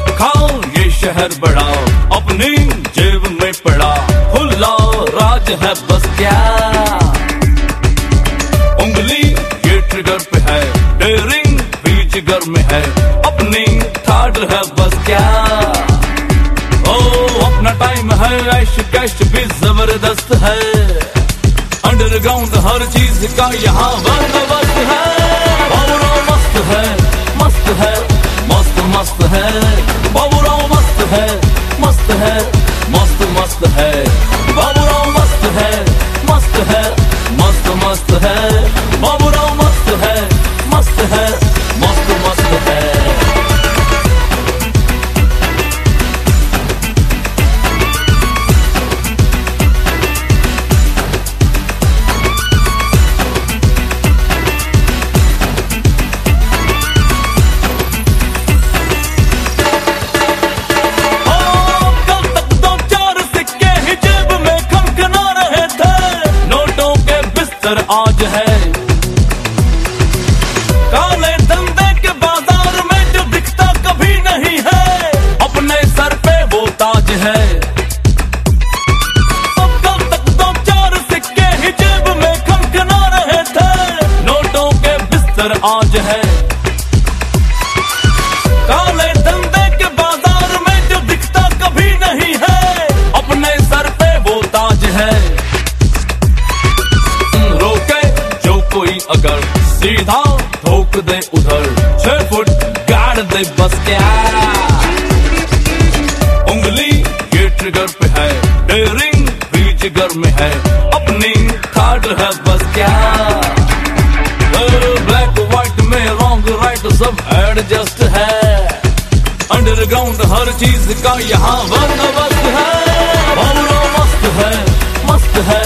घर बड़ा, अपनी जेब में पड़ा, खुला राज है बस क्या? उंगली ये ट्रिगर पे है डेयरिंग भी जिगर में है, अपनी ठाड है बस क्या? ओ, अपना टाइम है, ऐश कैश भी ज़बरदस्त है। अंडरग्राउंड हर चीज़ का यहाँ बंदोबस्त है। है मस्त मस्त है बाबूराव मस्त है मस्त है। सीधा ठोक दे उधर। छह फुट गाड़ दे बस क्या उंगली ये ट्रिगर पे है। डेयरिंग भी जिगर में है। अपनी ठाड है बस क्या ब्लैक व्हाइट में रॉन्ग राइट सब एडजस्ट है। अंडरग्राउंड हर चीज़ का यहाँ बंदोबस्त है। मस्त है मस्त है,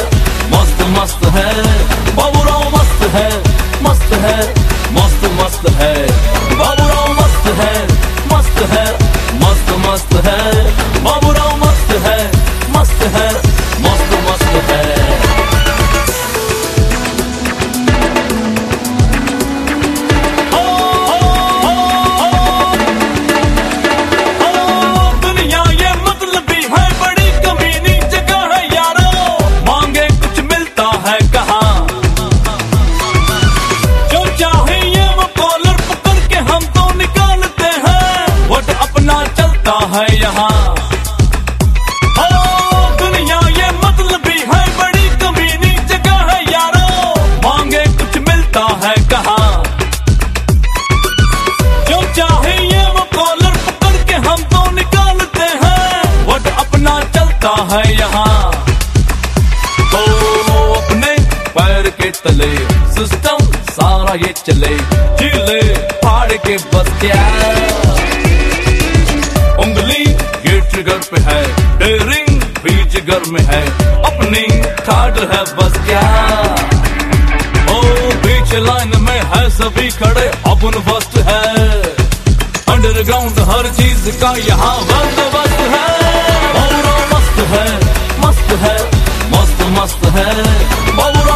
मस्त मस्त है। मस्त है। मस्त मस्त है। बाबूराव मस्त है। मस्त है। मस्त मस्त है। बाबूराव चले चीले फाड़ के बस क्या उंगली ये ट्रिगर पे है, डेयरिंग भी जिगर में है, अपनी ठाड है बस क्या ओ, बीच लाइन में है, सभी खड़े अपन फ़र्स्ट है। अंडरग्राउंड हर चीज़ का यहाँ बंदोबस्त है। मस्त है मस्त है, मस्त मस्त है। बाबूराव